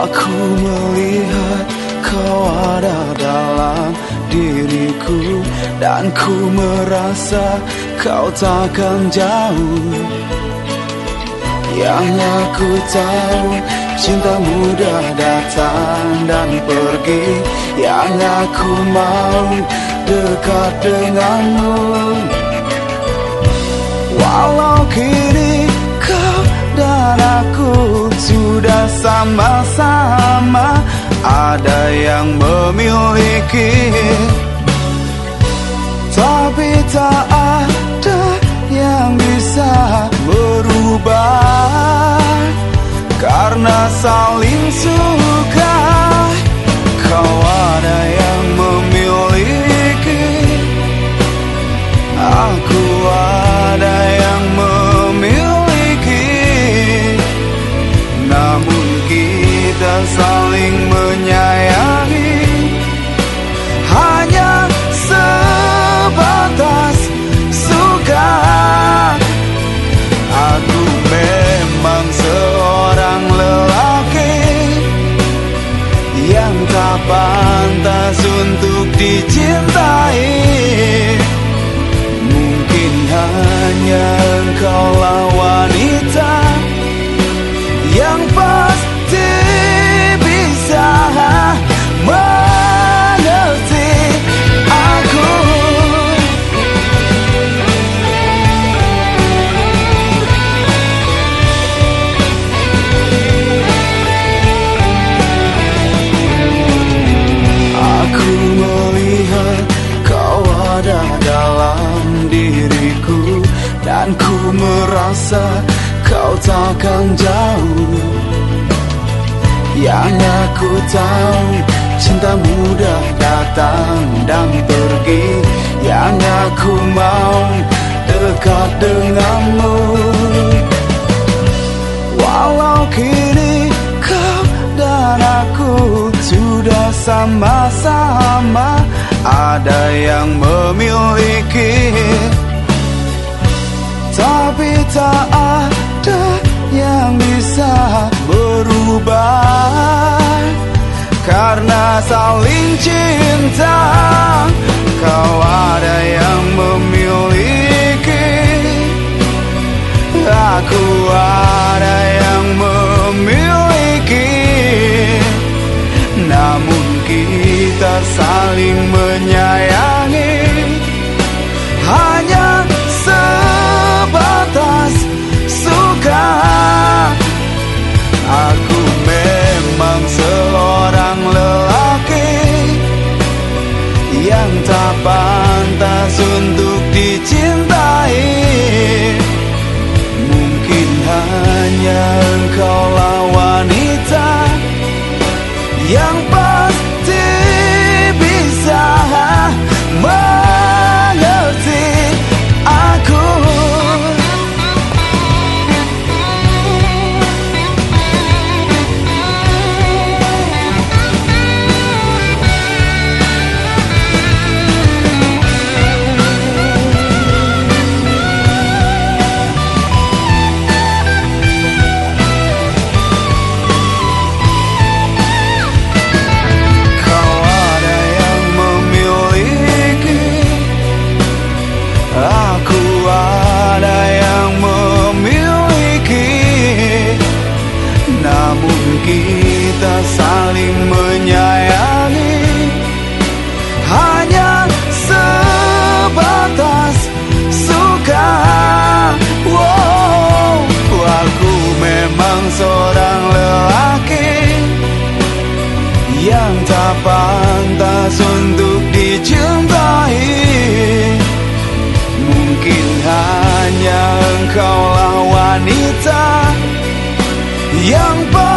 Aku melihat kau ada dalam diriku Dan ku merasa kau takkan jauh. Yang aku tahu cinta mudah datang dan pergi. Yang aku mau dekat denganmu. Walau kini kau dan aku sudah sama-sama Ada yang memiliki. Tapi tak ada yang bisa berubah Karena saling pantas untuk dicintai. Mungkin hanya engkaulah wanita merasa kau takkan jauh. Yang aku tahu cinta mudah datang dan pergi. Yang aku mau dekat denganmu tak ada yang bisa berubah. Karena saling cinta Kau ada yang memiliki. Aku pantas untuk dicintai. Mungkin hanya engkaulah wanita Yang tentang seorang lelaki yang tak pantas untuk dicintai. Mungkin hanya engkaulah wanita yang pantas.